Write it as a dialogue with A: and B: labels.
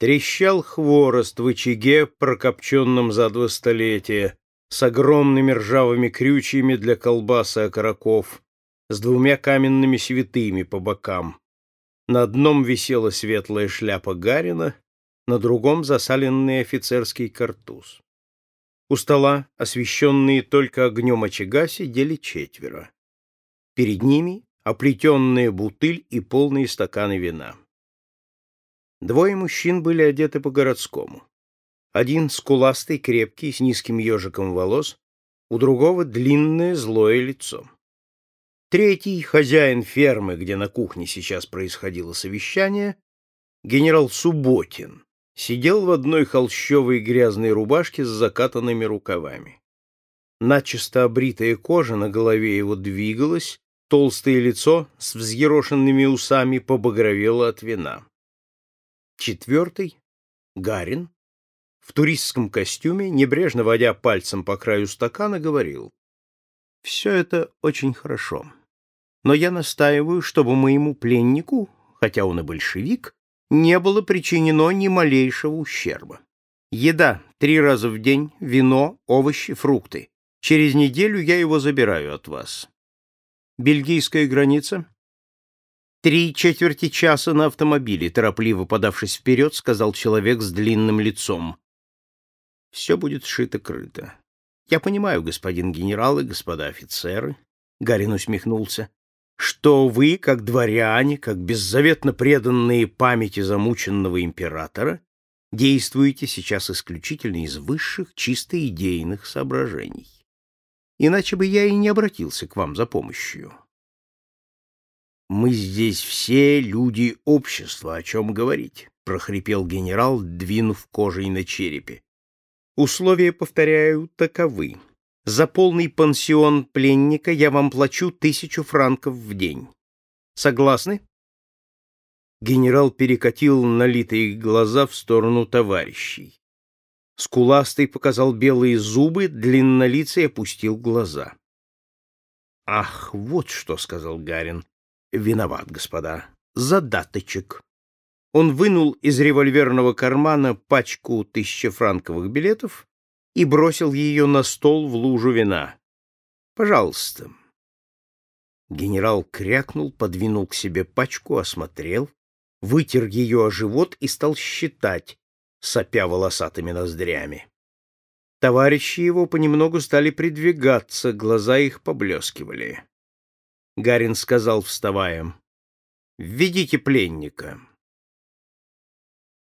A: Трещал хворост в очаге, прокопченном за два столетия, с огромными ржавыми крючьями для колбас и окороков, с двумя каменными святыми по бокам. На одном висела светлая шляпа Гарина, на другом засаленный офицерский картуз. У стола, освещенные только огнем очага, сидели четверо. Перед ними оплетенная бутыль и полные стаканы вина. Двое мужчин были одеты по-городскому. Один скуластый, крепкий, с низким ежиком волос, у другого длинное злое лицо. Третий, хозяин фермы, где на кухне сейчас происходило совещание, генерал Субботин, сидел в одной холщовой грязной рубашке с закатанными рукавами. Начисто обритая кожа на голове его двигалась, толстое лицо с взъерошенными усами побагровело от вина. Четвертый, Гарин, в туристском костюме, небрежно водя пальцем по краю стакана, говорил, «Все это очень хорошо, но я настаиваю, чтобы моему пленнику, хотя он и большевик, не было причинено ни малейшего ущерба. Еда три раза в день, вино, овощи, фрукты. Через неделю я его забираю от вас. Бельгийская граница Три четверти часа на автомобиле, торопливо подавшись вперед, сказал человек с длинным лицом. Все будет шито-крыто. Я понимаю, господин генерал и господа офицеры, Гарин усмехнулся, что вы, как дворяне, как беззаветно преданные памяти замученного императора, действуете сейчас исключительно из высших, чисто идейных соображений. Иначе бы я и не обратился к вам за помощью. «Мы здесь все люди общества, о чем говорить», — прохрипел генерал, двинув кожей на черепе. «Условия, повторяю, таковы. За полный пансион пленника я вам плачу тысячу франков в день. Согласны?» Генерал перекатил налитые глаза в сторону товарищей. Скуластый показал белые зубы, длиннолицый опустил глаза. «Ах, вот что», — сказал Гарин, Виноват, господа. Задаточек. Он вынул из револьверного кармана пачку тысячефранковых билетов и бросил ее на стол в лужу вина. Пожалуйста. Генерал крякнул, подвинул к себе пачку, осмотрел, вытер ее о живот и стал считать, сопя волосатыми ноздрями. Товарищи его понемногу стали придвигаться, глаза их поблескивали. Гарин сказал, вставая, «Введите пленника».